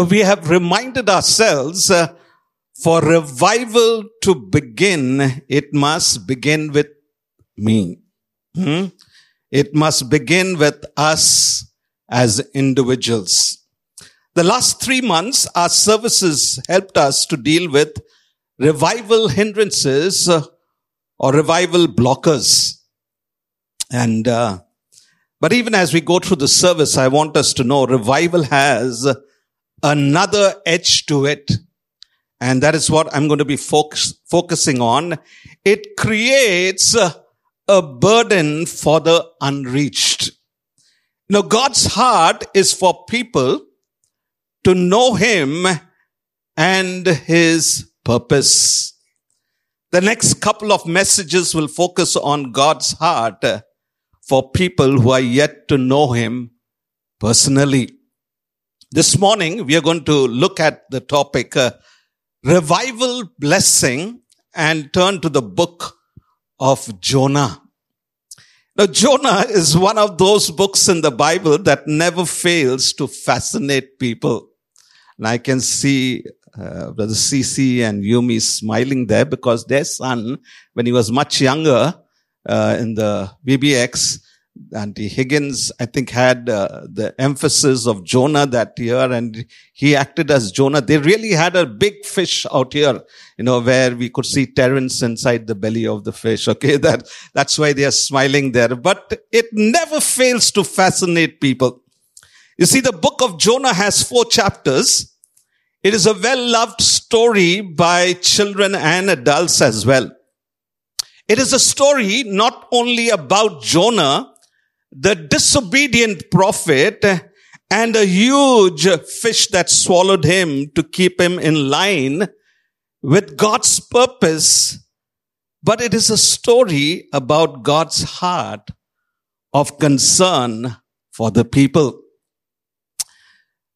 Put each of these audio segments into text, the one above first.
Now, we have reminded ourselves uh, for revival to begin, it must begin with me. Hmm? It must begin with us as individuals. The last three months, our services helped us to deal with revival hindrances uh, or revival blockers. And, uh, but even as we go through the service, I want us to know revival has another edge to it. And that is what I'm going to be focus, focusing on. It creates a, a burden for the unreached. Now, God's heart is for people to know Him and His purpose. The next couple of messages will focus on God's heart for people who are yet to know Him personally. This morning, we are going to look at the topic uh, revival blessing and turn to the book of Jonah. Now, Jonah is one of those books in the Bible that never fails to fascinate people. And I can see uh, Brother CC and Yumi smiling there because their son, when he was much younger uh, in the VBS, Auntie Higgins, I think, had uh, the emphasis of Jonah that year and he acted as Jonah. They really had a big fish out here, you know, where we could see Terence inside the belly of the fish. Okay. That, that's why they are smiling there. But it never fails to fascinate people. You see, the book of Jonah has four chapters. It is a well-loved story by children and adults as well. It is a story not only about Jonah, the disobedient prophet and a huge fish that swallowed him to keep him in line with God's purpose. But it is a story about God's heart of concern for the people.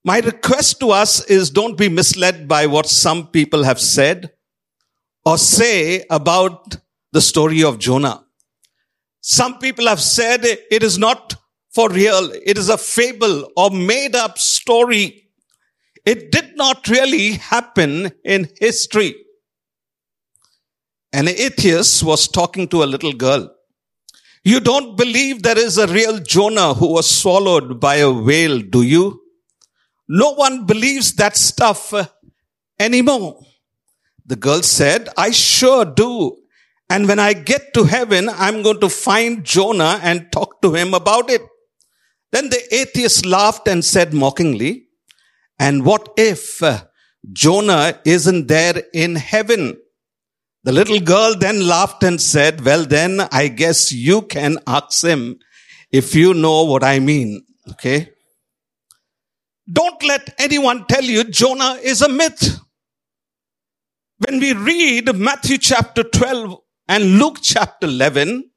My request to us is don't be misled by what some people have said or say about the story of Jonah. Some people have said it is not for real. It is a fable or made up story. It did not really happen in history. An atheist was talking to a little girl. You don't believe there is a real Jonah who was swallowed by a whale, do you? No one believes that stuff anymore. The girl said, I sure do. And when I get to heaven, I'm going to find Jonah and talk to him about it. Then the atheist laughed and said mockingly, and what if Jonah isn't there in heaven? The little girl then laughed and said, well, then I guess you can ask him if you know what I mean. Okay. Don't let anyone tell you Jonah is a myth. When we read Matthew chapter 12 and Luke chapter 11,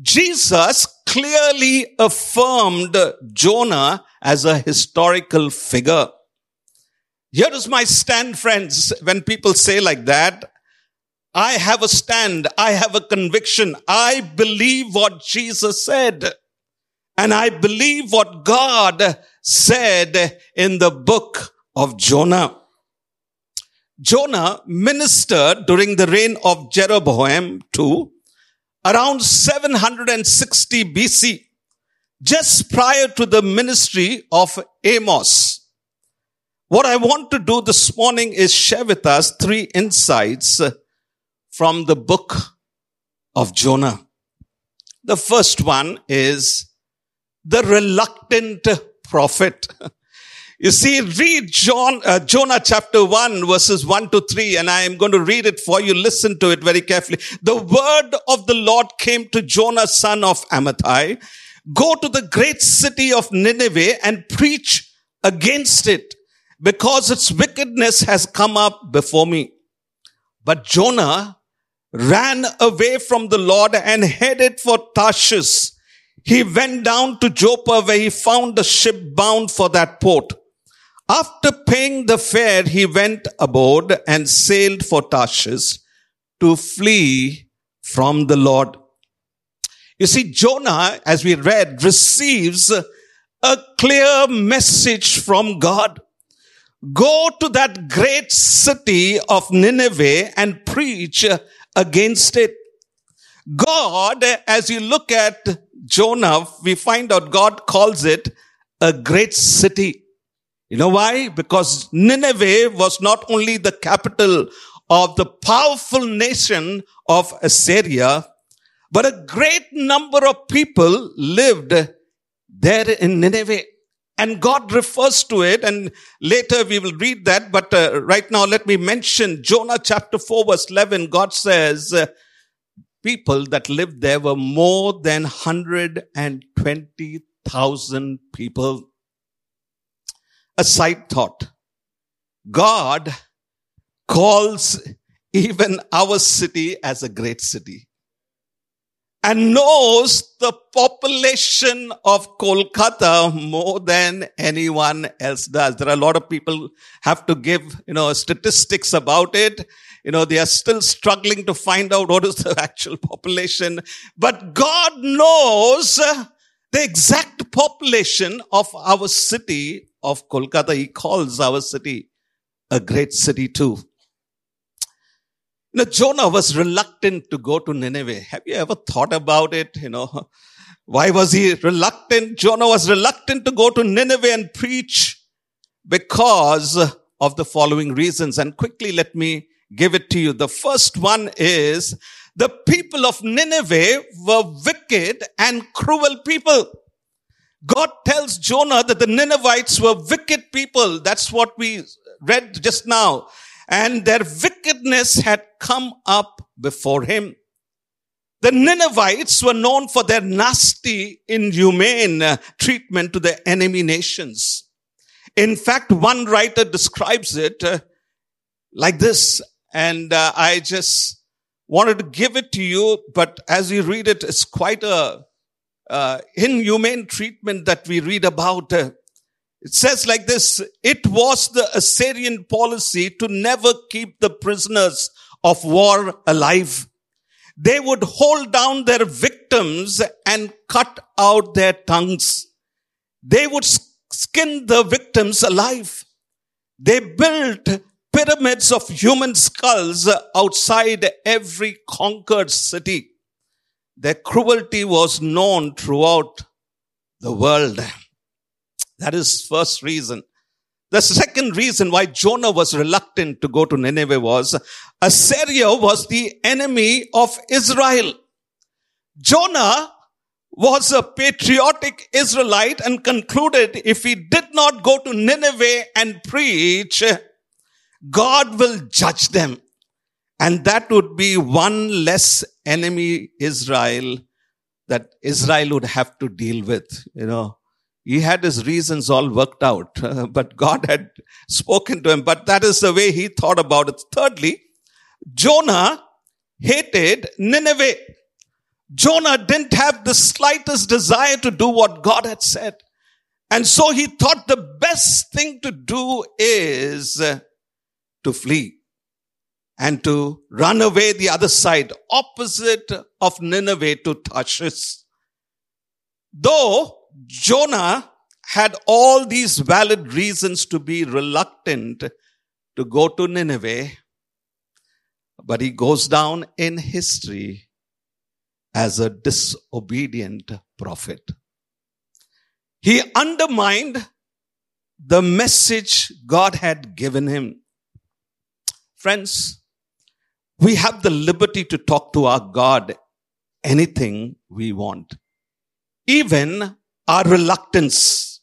Jesus clearly affirmed Jonah as a historical figure. Here is my stand, friends. When people say like that, I have a stand. I have a conviction. I believe what Jesus said. And I believe what God said in the book of Jonah. Jonah ministered during the reign of Jeroboam II around 760 BC, just prior to the ministry of Amos. What I want to do this morning is share with us three insights from the book of Jonah. The first one is the reluctant prophet. You see, read John, uh, Jonah chapter 1 verses 1 to 3 and I am going to read it for you. Listen to it very carefully. The word of the Lord came to Jonah son of Amittai. Go to the great city of Nineveh and preach against it because its wickedness has come up before me. But Jonah ran away from the Lord and headed for Tarshish. He went down to Joppa where he found a ship bound for that port. After paying the fare, he went aboard and sailed for Tarshish to flee from the Lord. You see, Jonah, as we read, receives a clear message from God. Go to that great city of Nineveh and preach against it. God, as you look at Jonah, we find out God calls it a great city. You know why? Because Nineveh was not only the capital of the powerful nation of Assyria, but a great number of people lived there in Nineveh. And God refers to it, and later we will read that, but uh, right now let me mention Jonah chapter 4 verse 11. God says, uh, people that lived there were more than 120,000 people. A side thought. God calls even our city as a great city and knows the population of Kolkata more than anyone else does. There are a lot of people have to give, you know, statistics about it. You know, they are still struggling to find out what is the actual population, but God knows the exact population of our city of Kolkata. He calls our city a great city too. Now, Jonah was reluctant to go to Nineveh. Have you ever thought about it? You know, why was he reluctant? Jonah was reluctant to go to Nineveh and preach because of the following reasons. And quickly let me give it to you. The first one is the people of Nineveh were wicked and cruel people. God tells Jonah that the Ninevites were wicked people. That's what we read just now and their wickedness had come up before him. The Ninevites were known for their nasty, inhumane uh, treatment to the enemy nations. In fact, one writer describes it uh, like this, and uh, I just wanted to give it to you, but as you read it, it's quite a uh, inhumane treatment that we read about. Uh, it says like this, it was the Assyrian policy to never keep the prisoners of war alive. They would hold down their victims and cut out their tongues. They would skin the victims alive. They built pyramids of human skulls outside every conquered city. Their cruelty was known throughout the world. That is first reason. The second reason why Jonah was reluctant to go to Nineveh was Assyria was the enemy of Israel. Jonah was a patriotic Israelite and concluded if he did not go to Nineveh and preach, God will judge them. And that would be one less enemy Israel that Israel would have to deal with, you know. He had his reasons all worked out, but God had spoken to him. But that is the way he thought about it. Thirdly, Jonah hated Nineveh. Jonah didn't have the slightest desire to do what God had said. And so he thought the best thing to do is to flee and to run away the other side, opposite of Nineveh to Tarshish. Though Jonah had all these valid reasons to be reluctant to go to Nineveh, but he goes down in history as a disobedient prophet. He undermined the message God had given him. Friends, we have the liberty to talk to our God anything we want. Even our reluctance.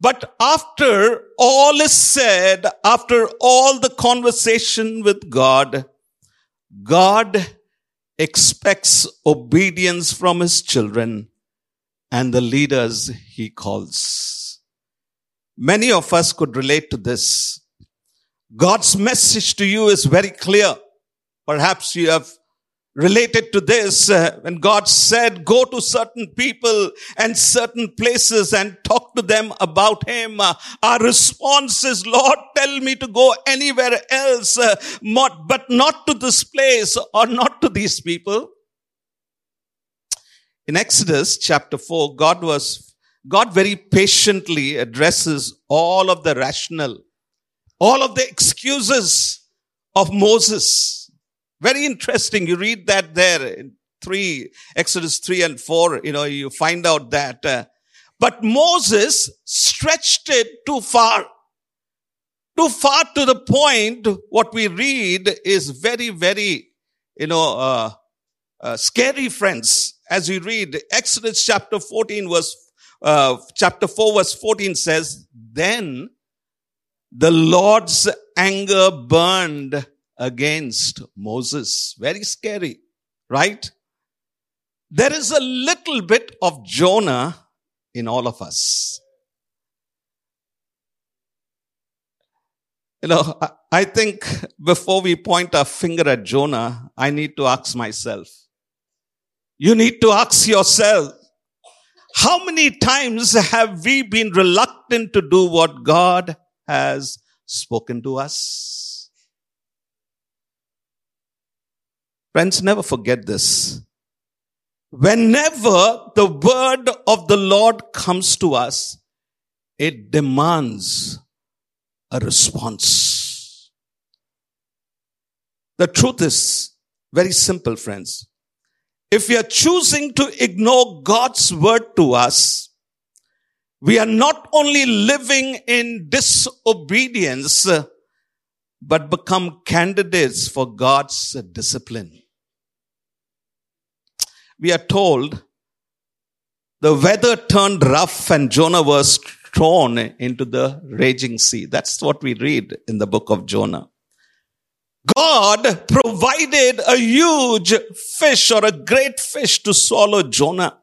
But after all is said, after all the conversation with God, God expects obedience from his children and the leaders he calls. Many of us could relate to this. God's message to you is very clear. Perhaps you have related to this uh, when God said, go to certain people and certain places and talk to them about Him. Uh, our response is, Lord, tell me to go anywhere else, uh, but not to this place or not to these people. In Exodus chapter 4, God was, God very patiently addresses all of the rational, all of the excuses of Moses very interesting. You read that there in 3, Exodus 3 and 4, you know, you find out that. Uh, but Moses stretched it too far. Too far to the point, what we read is very, very, you know, uh, uh, scary, friends. As we read, Exodus chapter 14 verse, uh, chapter 4 verse 14 says, Then the Lord's anger burned against Moses. Very scary, right? There is a little bit of Jonah in all of us. You know, I think before we point our finger at Jonah, I need to ask myself. You need to ask yourself, how many times have we been reluctant to do what God has spoken to us? Friends, never forget this. Whenever the word of the Lord comes to us, it demands a response. The truth is very simple, friends. If we are choosing to ignore God's word to us, we are not only living in disobedience, but become candidates for God's discipline we are told the weather turned rough and Jonah was thrown into the raging sea. That's what we read in the book of Jonah. God provided a huge fish or a great fish to swallow Jonah.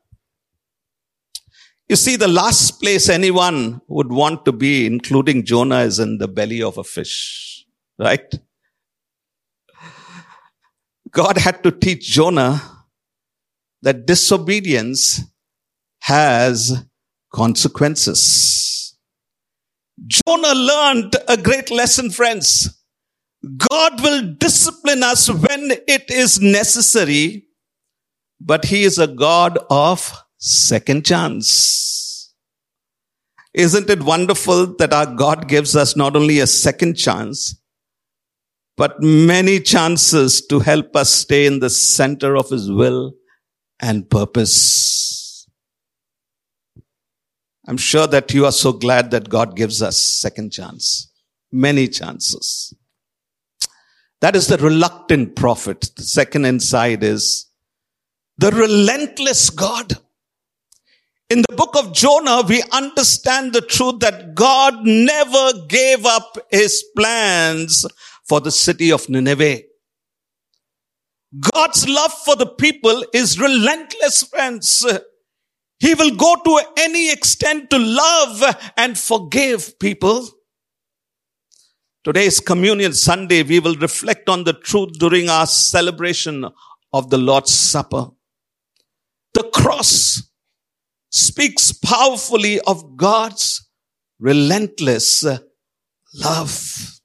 You see, the last place anyone would want to be, including Jonah, is in the belly of a fish, right? God had to teach Jonah that disobedience has consequences. Jonah learned a great lesson, friends. God will discipline us when it is necessary, but He is a God of second chance. Isn't it wonderful that our God gives us not only a second chance, but many chances to help us stay in the center of His will and purpose. I'm sure that you are so glad that God gives us second chance, many chances. That is the reluctant prophet. The second inside is the relentless God. In the book of Jonah, we understand the truth that God never gave up his plans for the city of Nineveh. God's love for the people is relentless, friends. He will go to any extent to love and forgive people. Today's Communion Sunday, we will reflect on the truth during our celebration of the Lord's Supper. The cross speaks powerfully of God's relentless love.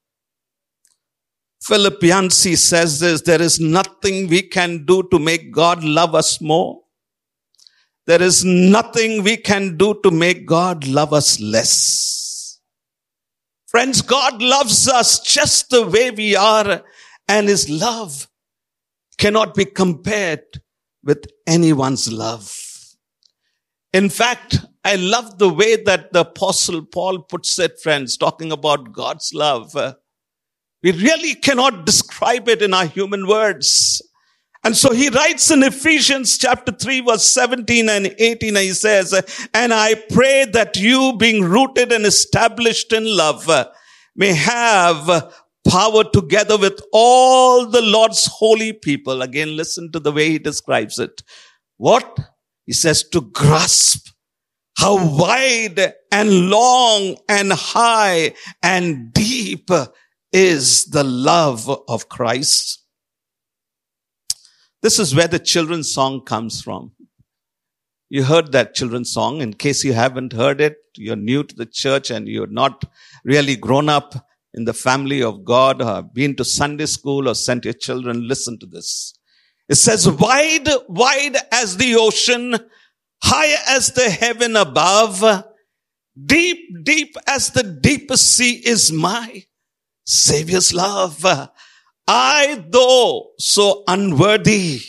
Philip Yancey says this, there is nothing we can do to make God love us more. There is nothing we can do to make God love us less. Friends, God loves us just the way we are and his love cannot be compared with anyone's love. In fact, I love the way that the apostle Paul puts it, friends, talking about God's love. We really cannot describe it in our human words. And so he writes in Ephesians chapter 3 verse 17 and 18, he says, and I pray that you being rooted and established in love may have power together with all the Lord's holy people. Again, listen to the way he describes it. What? He says to grasp how wide and long and high and deep is the love of Christ. This is where the children's song comes from. You heard that children's song. In case you haven't heard it, you're new to the church and you're not really grown up in the family of God or been to Sunday school or sent your children, listen to this. It says, wide, wide as the ocean, high as the heaven above, deep, deep as the deepest sea is my Savior's love. I, though so unworthy,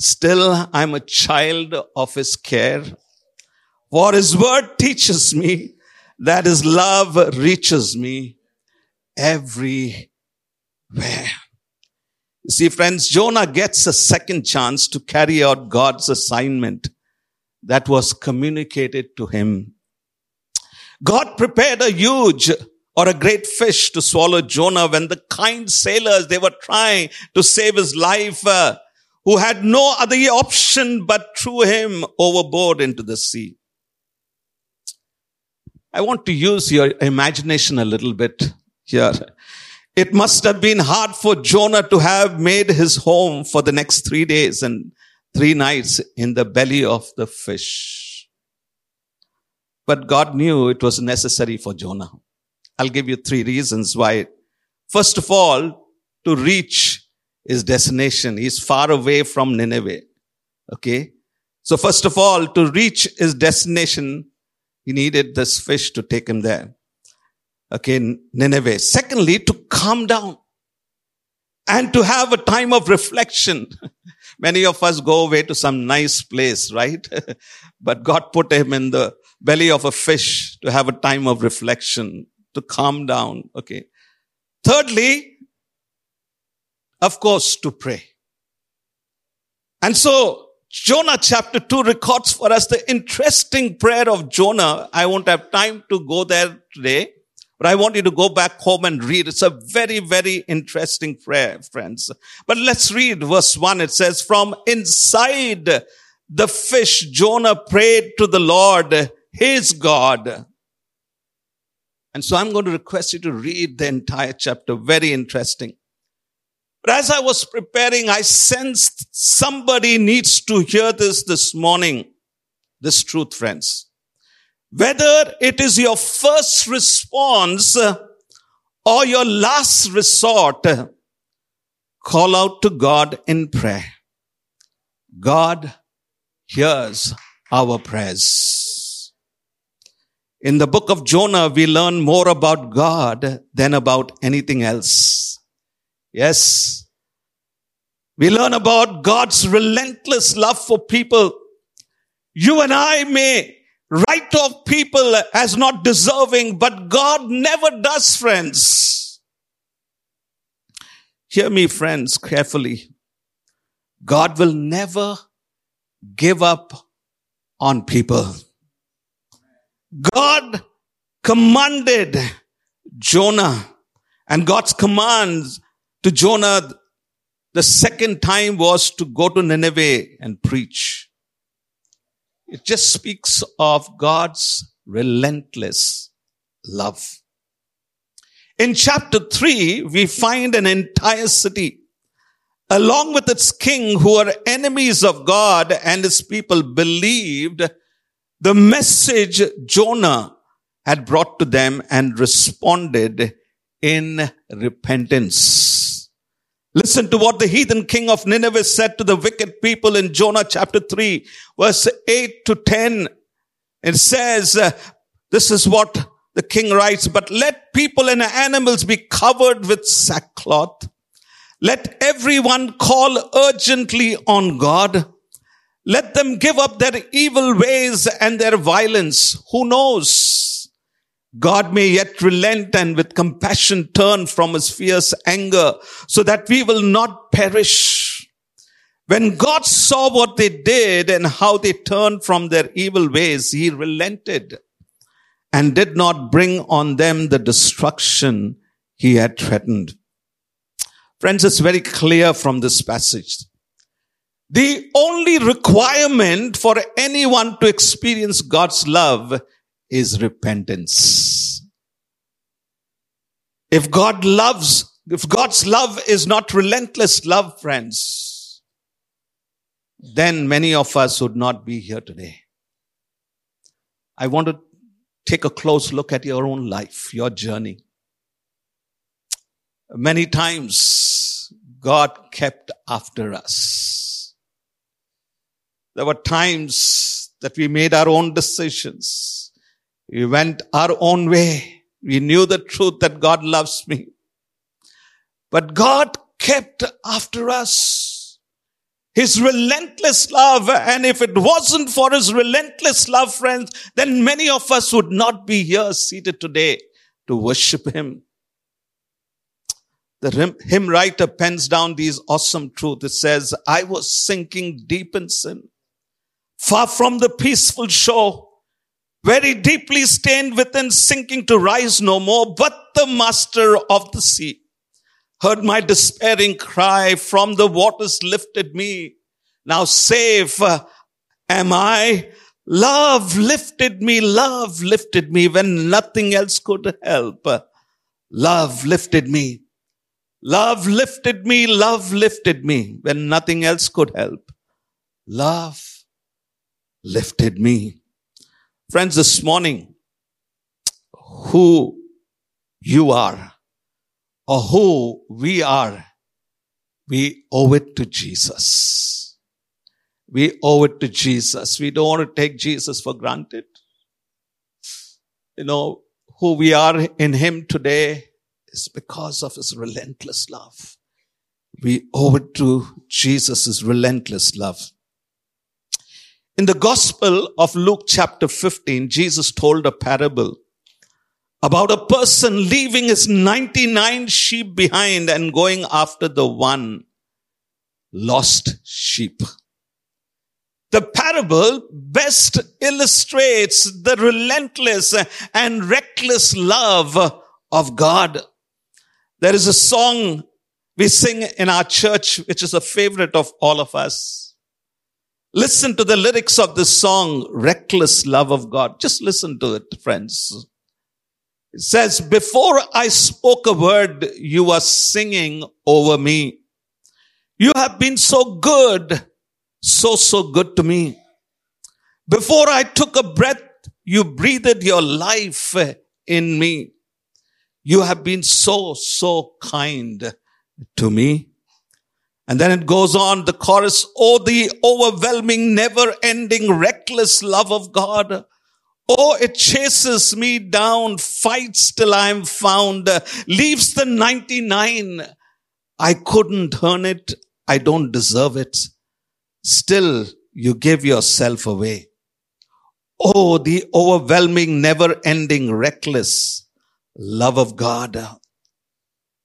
still I'm a child of His care. For His word teaches me that His love reaches me everywhere. You see, friends, Jonah gets a second chance to carry out God's assignment that was communicated to him. God prepared a huge or a great fish to swallow Jonah when the kind sailors, they were trying to save his life, uh, who had no other option but threw him overboard into the sea. I want to use your imagination a little bit here. It must have been hard for Jonah to have made his home for the next three days and three nights in the belly of the fish. But God knew it was necessary for Jonah. I'll give you three reasons why. First of all, to reach his destination. He's far away from Nineveh. Okay. So first of all, to reach his destination, he needed this fish to take him there. Okay. Nineveh. Secondly, to calm down and to have a time of reflection. Many of us go away to some nice place, right? but God put him in the belly of a fish to have a time of reflection, to calm down. Okay. Thirdly, of course, to pray. And so Jonah chapter 2 records for us the interesting prayer of Jonah. I won't have time to go there today. But I want you to go back home and read. It's a very, very interesting prayer, friends. But let's read verse one. It says, from inside the fish, Jonah prayed to the Lord, his God. And so I'm going to request you to read the entire chapter. Very interesting. But as I was preparing, I sensed somebody needs to hear this this morning. This truth, friends. Whether it is your first response uh, or your last resort, uh, call out to God in prayer. God hears our prayers. In the book of Jonah, we learn more about God than about anything else. Yes. We learn about God's relentless love for people. You and I may write off people as not deserving, but God never does, friends. Hear me, friends, carefully. God will never give up on people. God commanded Jonah and God's commands to Jonah the second time was to go to Nineveh and preach. It just speaks of God's relentless love. In chapter 3, we find an entire city along with its king who are enemies of God and his people believed the message Jonah had brought to them and responded in repentance. Listen to what the heathen king of Nineveh said to the wicked people in Jonah chapter 3 verse 8 to 10. It says, uh, this is what the king writes, but let people and animals be covered with sackcloth. Let everyone call urgently on God. Let them give up their evil ways and their violence. Who knows? God may yet relent and with compassion turn from his fierce anger so that we will not perish. When God saw what they did and how they turned from their evil ways, he relented and did not bring on them the destruction he had threatened. Friends, it's very clear from this passage. The only requirement for anyone to experience God's love is repentance. If God loves, if God's love is not relentless love, friends, then many of us would not be here today. I want to take a close look at your own life, your journey. Many times God kept after us. There were times that we made our own decisions. We went our own way. We knew the truth that God loves me. But God kept after us. His relentless love. And if it wasn't for His relentless love, friends, then many of us would not be here seated today to worship Him. The hymn writer pens down these awesome truths. It says, I was sinking deep in sin, far from the peaceful shore very deeply stained within, sinking to rise no more, but the master of the sea heard my despairing cry from the waters lifted me. Now safe uh, am I. Love lifted me, love lifted me when nothing else could help. Love lifted me. Love lifted me, love lifted me when nothing else could help. Love lifted me. Friends, this morning, who you are or who we are, we owe it to Jesus. We owe it to Jesus. We don't want to take Jesus for granted. You know, who we are in Him today is because of His relentless love. We owe it to Jesus' relentless love. In the Gospel of Luke chapter 15, Jesus told a parable about a person leaving his 99 sheep behind and going after the one lost sheep. The parable best illustrates the relentless and reckless love of God. There is a song we sing in our church, which is a favorite of all of us. Listen to the lyrics of this song, Reckless Love of God. Just listen to it, friends. It says, before I spoke a word, you were singing over me. You have been so good, so, so good to me. Before I took a breath, you breathed your life in me. You have been so, so kind to me. And then it goes on, the chorus, oh, the overwhelming, never ending, reckless love of God. Oh, it chases me down, fights till I am found, leaves the 99. I couldn't earn it. I don't deserve it. Still, you give yourself away. Oh, the overwhelming, never ending, reckless love of God.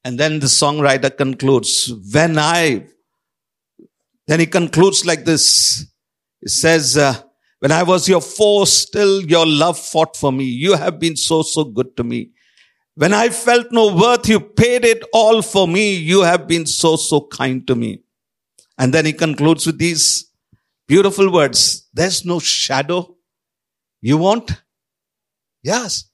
And then the songwriter concludes, when I, then he concludes like this. He says, uh, when I was your foe, still your love fought for me. You have been so, so good to me. When I felt no worth, you paid it all for me. You have been so, so kind to me. And then he concludes with these beautiful words. There's no shadow you want. Yes.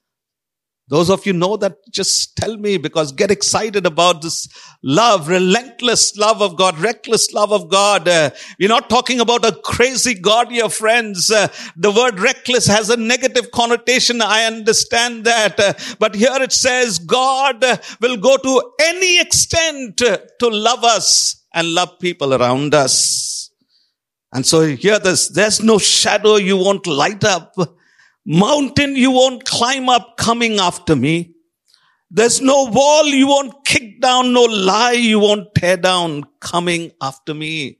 Those of you know that, just tell me because get excited about this love, relentless love of God, reckless love of God. Uh, we're not talking about a crazy God, your friends. Uh, the word reckless has a negative connotation. I understand that. Uh, but here it says God will go to any extent to love us and love people around us. And so hear this. there's no shadow you won't light up mountain you won't climb up coming after me. There's no wall you won't kick down, no lie you won't tear down coming after me.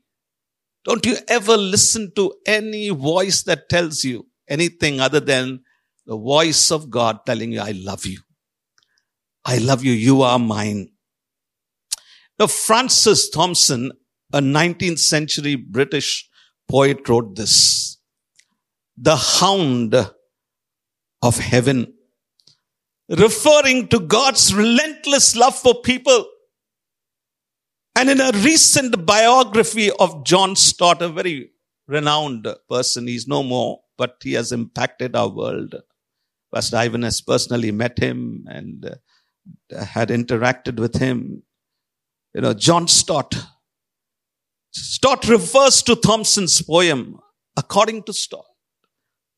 Don't you ever listen to any voice that tells you anything other than the voice of God telling you, I love you. I love you. You are mine. Now, Francis Thompson, a 19th century British poet wrote this. The hound of heaven, referring to God's relentless love for people. And in a recent biography of John Stott, a very renowned person, he's no more, but he has impacted our world. Pastor Ivan has personally met him and uh, had interacted with him. You know, John Stott. Stott refers to Thompson's poem according to Stott.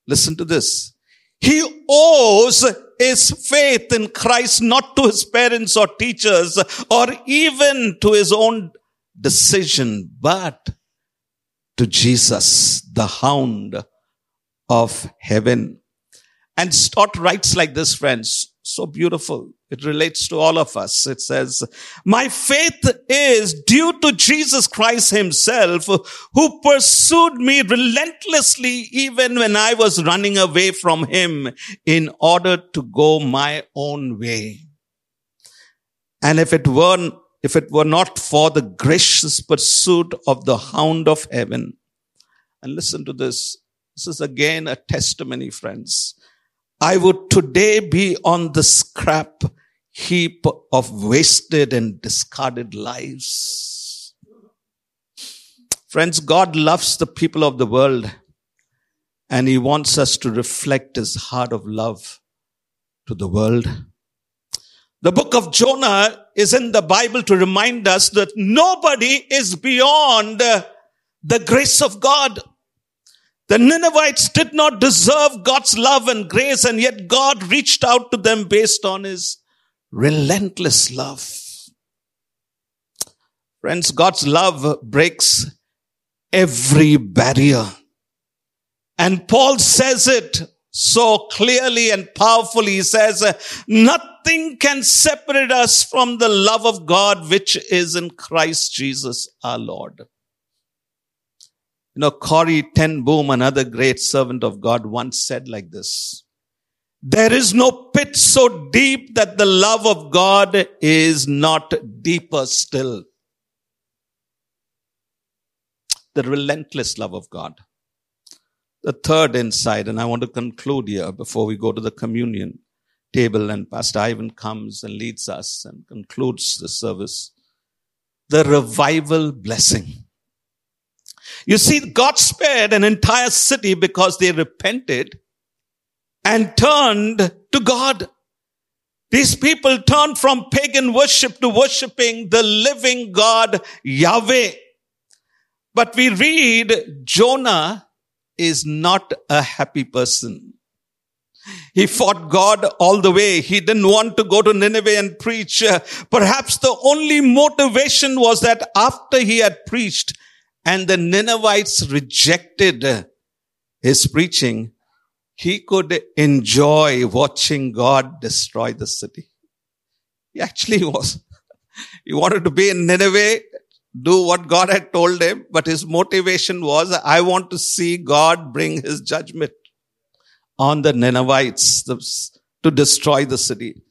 Listen to this. He owes his faith in Christ not to his parents or teachers or even to his own decision, but to Jesus, the hound of heaven. And Stott writes like this, friends. So beautiful. It relates to all of us. It says, my faith is due to Jesus Christ himself who pursued me relentlessly even when I was running away from him in order to go my own way. And if it were, if it were not for the gracious pursuit of the hound of heaven, and listen to this. This is again a testimony, friends. I would today be on the scrap heap of wasted and discarded lives. Friends, God loves the people of the world and he wants us to reflect his heart of love to the world. The book of Jonah is in the Bible to remind us that nobody is beyond the grace of God. The Ninevites did not deserve God's love and grace, and yet God reached out to them based on his relentless love. Friends, God's love breaks every barrier. And Paul says it so clearly and powerfully. He says, nothing can separate us from the love of God which is in Christ Jesus our Lord. You know, Corrie ten Boom, another great servant of God, once said like this. There is no pit so deep that the love of God is not deeper still. The relentless love of God. The third insight, and I want to conclude here before we go to the communion table and Pastor Ivan comes and leads us and concludes the service. The revival blessing. You see, God spared an entire city because they repented and turned to God. These people turned from pagan worship to worshiping the living God, Yahweh. But we read Jonah is not a happy person. He fought God all the way. He didn't want to go to Nineveh and preach. Uh, perhaps the only motivation was that after he had preached, and the Ninevites rejected his preaching, he could enjoy watching God destroy the city. He actually was. He wanted to be in Nineveh, do what God had told him, but his motivation was, I want to see God bring his judgment on the Ninevites to destroy the city.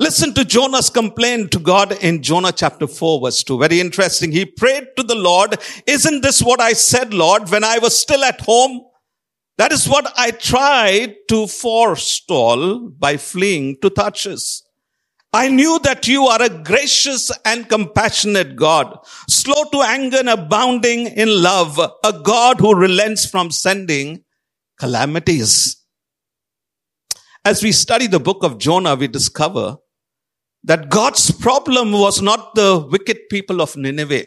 Listen to Jonah's complaint to God in Jonah chapter 4 verse 2. Very interesting. He prayed to the Lord, isn't this what I said, Lord, when I was still at home? That is what I tried to forestall by fleeing to Tarshish. I knew that you are a gracious and compassionate God, slow to anger and abounding in love, a God who relents from sending calamities. As we study the book of Jonah, we discover that God's problem was not the wicked people of Nineveh.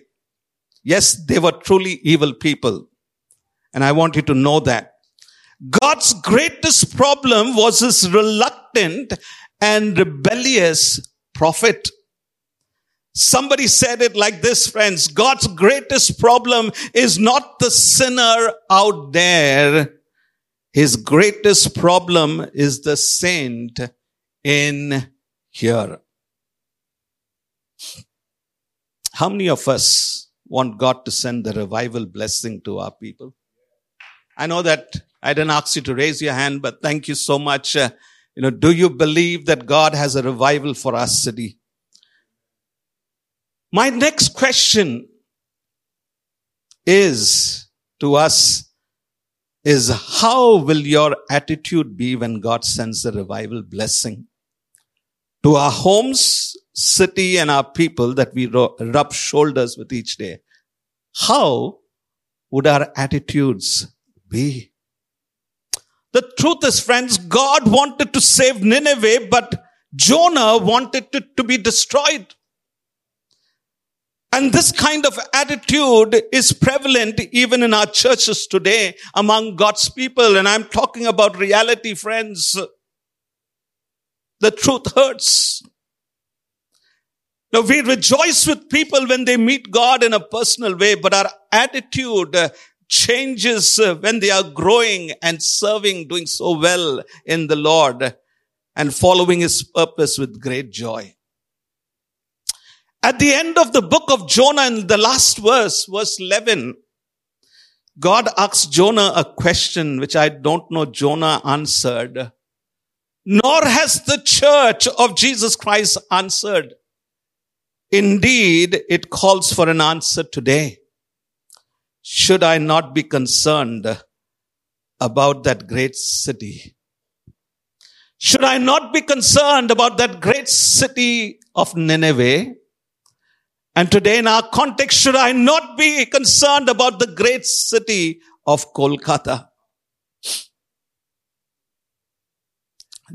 Yes, they were truly evil people. And I want you to know that. God's greatest problem was his reluctant and rebellious prophet. Somebody said it like this, friends. God's greatest problem is not the sinner out there. His greatest problem is the saint in here. How many of us want God to send the revival blessing to our people? I know that I didn't ask you to raise your hand, but thank you so much. Uh, you know, do you believe that God has a revival for our city? My next question is to us is how will your attitude be when God sends the revival blessing to our homes, city, and our people that we rub shoulders with each day, how would our attitudes be? The truth is, friends, God wanted to save Nineveh, but Jonah wanted it to be destroyed. And this kind of attitude is prevalent even in our churches today among God's people. And I'm talking about reality, friends. The truth hurts. Now we rejoice with people when they meet God in a personal way, but our attitude uh, changes uh, when they are growing and serving, doing so well in the Lord and following his purpose with great joy. At the end of the book of Jonah in the last verse, verse 11, God asks Jonah a question which I don't know Jonah answered, nor has the church of Jesus Christ answered. Indeed, it calls for an answer today. Should I not be concerned about that great city? Should I not be concerned about that great city of Nineveh? And today in our context, should I not be concerned about the great city of Kolkata?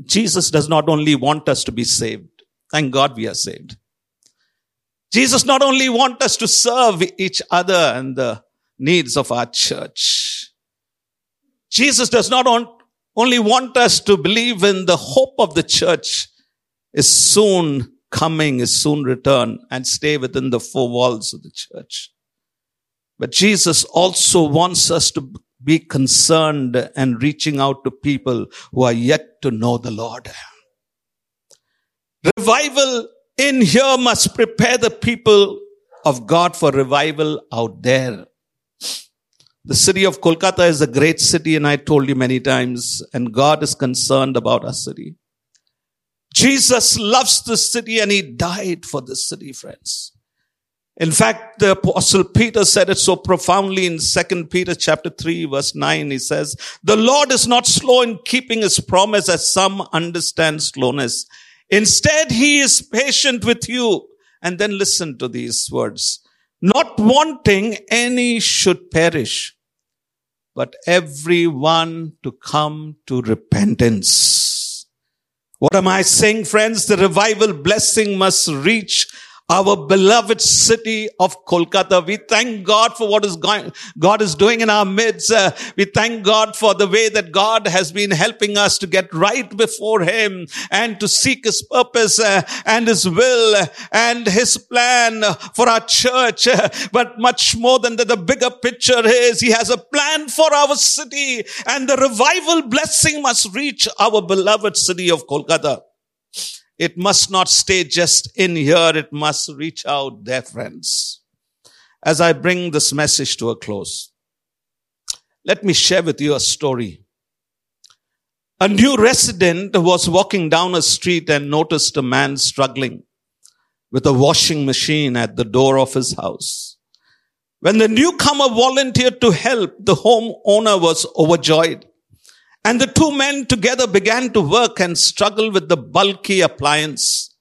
Jesus does not only want us to be saved. Thank God we are saved. Jesus not only want us to serve each other and the needs of our church. Jesus does not want, only want us to believe in the hope of the church is soon coming, is soon return and stay within the four walls of the church. But Jesus also wants us to be concerned and reaching out to people who are yet to know the Lord. Revival in here must prepare the people of God for revival out there. The city of Kolkata is a great city and I told you many times and God is concerned about our city. Jesus loves the city and he died for the city, friends. In fact, the apostle Peter said it so profoundly in 2 Peter chapter 3 verse 9. He says, the Lord is not slow in keeping his promise as some understand slowness. Instead, he is patient with you. And then listen to these words. Not wanting any should perish, but everyone to come to repentance. What am I saying, friends? The revival blessing must reach our beloved city of Kolkata. We thank God for what is going, God is doing in our midst. Uh, we thank God for the way that God has been helping us to get right before Him and to seek His purpose uh, and His will and His plan for our church. But much more than that, the bigger picture is He has a plan for our city and the revival blessing must reach our beloved city of Kolkata. It must not stay just in here. It must reach out there, friends. As I bring this message to a close, let me share with you a story. A new resident was walking down a street and noticed a man struggling with a washing machine at the door of his house. When the newcomer volunteered to help, the homeowner was overjoyed. And the two men together began to work and struggle with the bulky appliance.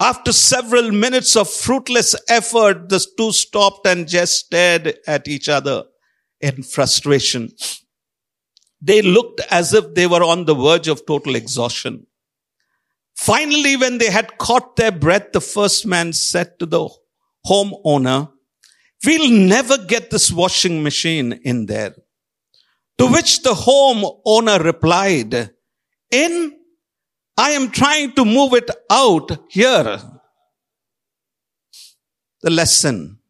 After several minutes of fruitless effort, the two stopped and just stared at each other in frustration. They looked as if they were on the verge of total exhaustion. Finally, when they had caught their breath, the first man said to the homeowner, we'll never get this washing machine in there. To which the home owner replied, in, I am trying to move it out here. The lesson.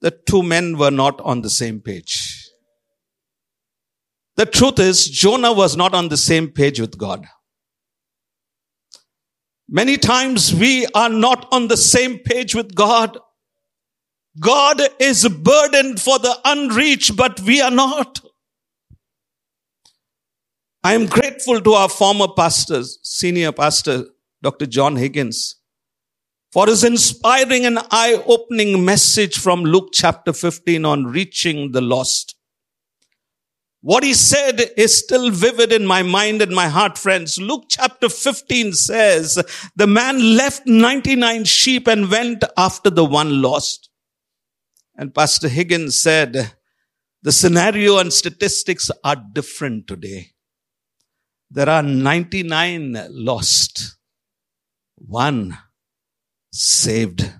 The two men were not on the same page. The truth is, Jonah was not on the same page with God. Many times we are not on the same page with God. God is burdened for the unreached, but we are not. I am grateful to our former pastors, senior pastor, Dr. John Higgins, for his inspiring and eye-opening message from Luke chapter 15 on reaching the lost. What he said is still vivid in my mind and my heart, friends. Luke chapter 15 says, the man left 99 sheep and went after the one lost. And Pastor Higgins said, the scenario and statistics are different today. There are 99 lost, one saved.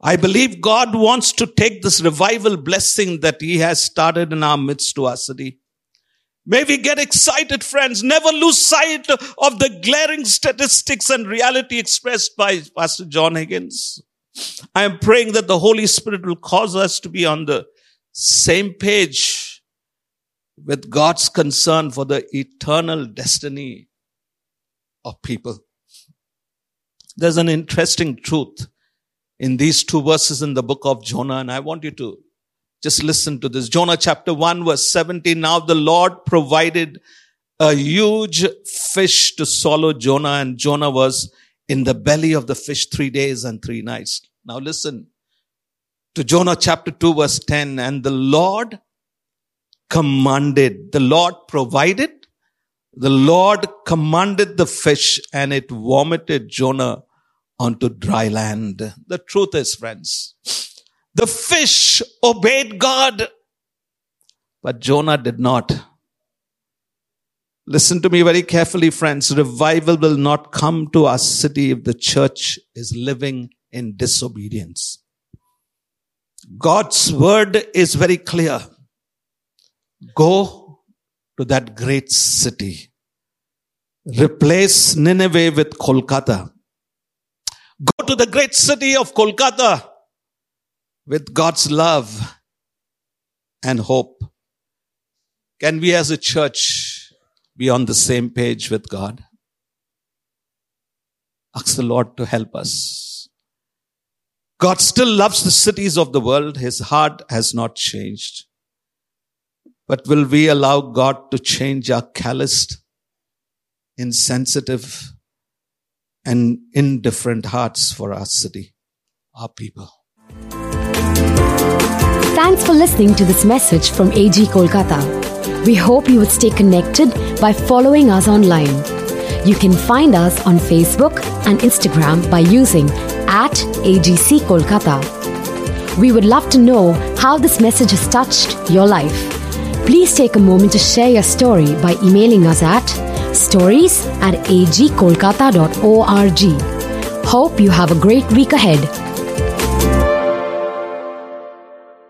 I believe God wants to take this revival blessing that He has started in our midst to our city. May we get excited, friends. Never lose sight of the glaring statistics and reality expressed by Pastor John Higgins. I am praying that the Holy Spirit will cause us to be on the same page with God's concern for the eternal destiny of people. There's an interesting truth in these two verses in the book of Jonah, and I want you to just listen to this. Jonah chapter 1 verse 17. Now the Lord provided a huge fish to swallow Jonah, and Jonah was in the belly of the fish three days and three nights. Now listen to Jonah chapter 2 verse 10. And the Lord commanded, the Lord provided, the Lord commanded the fish and it vomited Jonah onto dry land. The truth is, friends, the fish obeyed God, but Jonah did not. Listen to me very carefully, friends. Revival will not come to our city if the church is living in disobedience. God's word is very clear. Go to that great city. Replace Nineveh with Kolkata. Go to the great city of Kolkata with God's love and hope. Can we as a church be on the same page with God? Ask the Lord to help us. God still loves the cities of the world. His heart has not changed. But will we allow God to change our calloused, insensitive, and indifferent hearts for our city, our people? Thanks for listening to this message from AG Kolkata. We hope you would stay connected by following us online. You can find us on Facebook and Instagram by using at AGC Kolkata. We would love to know how this message has touched your life. Please take a moment to share your story by emailing us at stories at agkolkata.org. Hope you have a great week ahead.